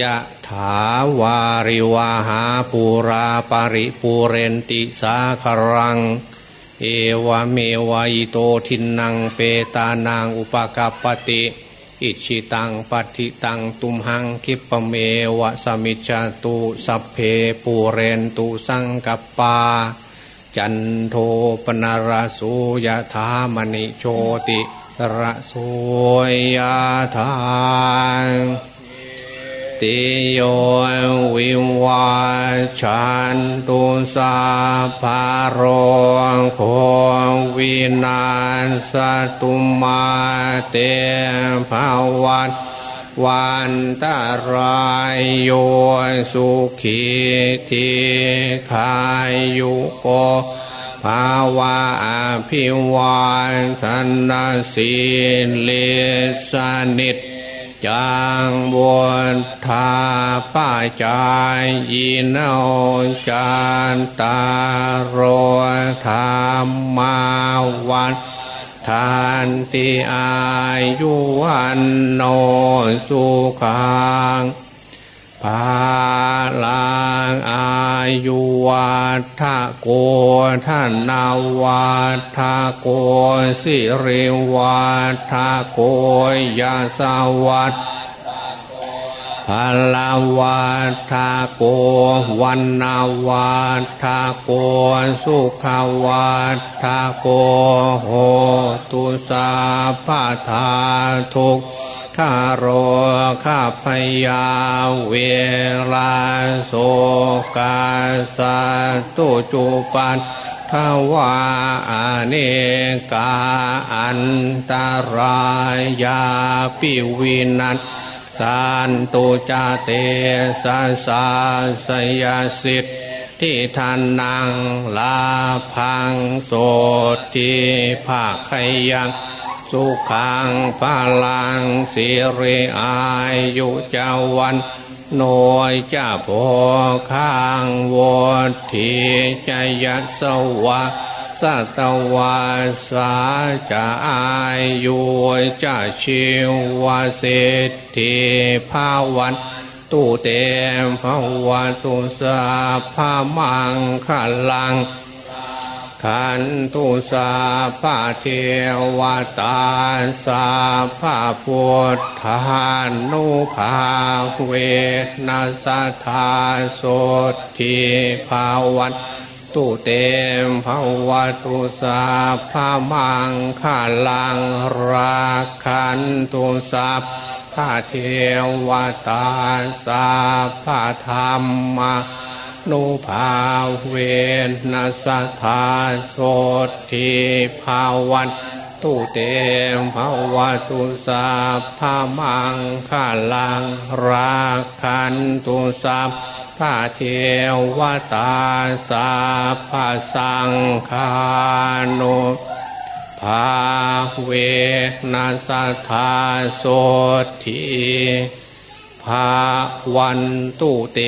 ยะถาวาริวาหาปูราปาริปูเรนติสาครัง เอวเมวายโตทินังเปตานางอุปกาปติ อิชิตังปัติตังตุมหังคิปเมวะสมิจจตุสัพเพปูเรนตุสังกปา จันโทปนารสุยธามณิโชติระโสยธา ติโยวิวาชันตุสาภารโควินาสตุมาเตภาวัตวันตารายโยสุขีทีขายุโกภาวะอภิวาทนสีเลสนิต จางบวนทาป้าจายยีนเอาจานตารธรรมาวันทานติอายุวันโนสุขังภาลังอา ยุวัฏโกท่านนาวัฏโกสิริวัฏโกยาสวัฏพลาวัฏโกวันนาวัฏโกสุขวัฏโกโหตุสาปทาทุกขาโรข้าพยาเวลาโสกาสาตุจุปันทวาอเนกาอันตรายาปิวินันสันตุจาเตสาสาสยาสิทธิทานังลาพังโสติภาคยัง สุขังพลังสิริอายุจาวันโนยจะพอข้างวดทีจยัสวะสัตวาสาจะอายุจะชิวเศรษฐีภาวันตุเตมภาวตุสาภามังขลัง ขันตุสาพาเทวตาสาพาพุทธานุภาเวนัสธาโสทิภาวันตุเตมภาวตุสาพามังขาลังราคันตุสาพาเทวตาสาพาธรรม นุภาเวนัสธาโสทิภาวันตุเตมภาวตุสาภามังขาลังราคันตุสาพระเทวตาสาพาสังคานุภาเวนัสธาโสทิภาวันตุเต